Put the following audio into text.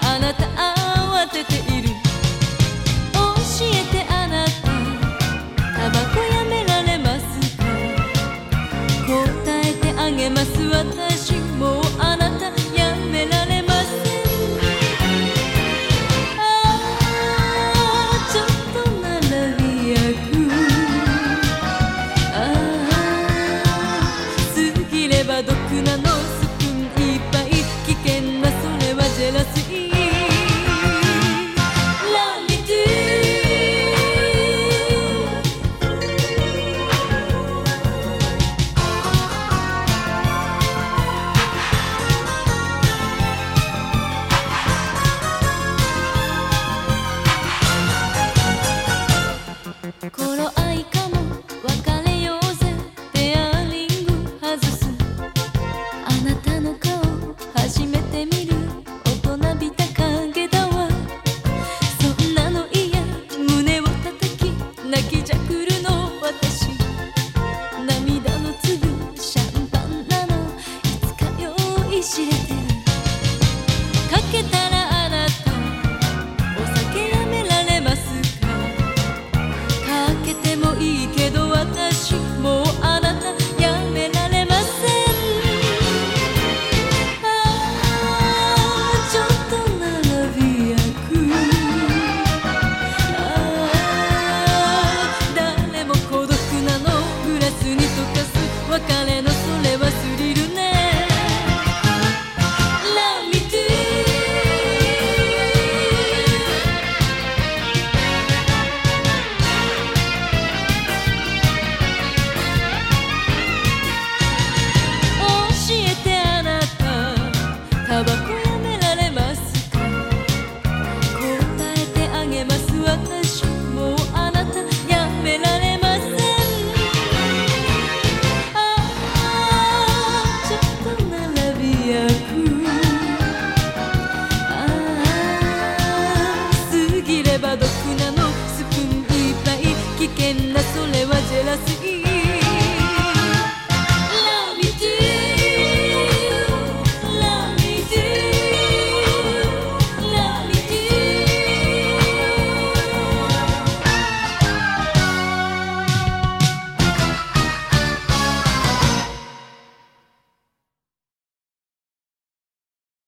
あなた慌てている。教えてあなた。タバコやめられますか。答えてあげます。私もあなたやめられませんああちょっとならリアああ過ぎれば毒なのさ。頃合いかも別れようぜ。ペアリング外す。あなたの顔初めて見る。こと。なびた影だわ。そんなの嫌。胸を叩き泣きじゃくるの私。涙の粒シャンパンなの。いつか用意しれ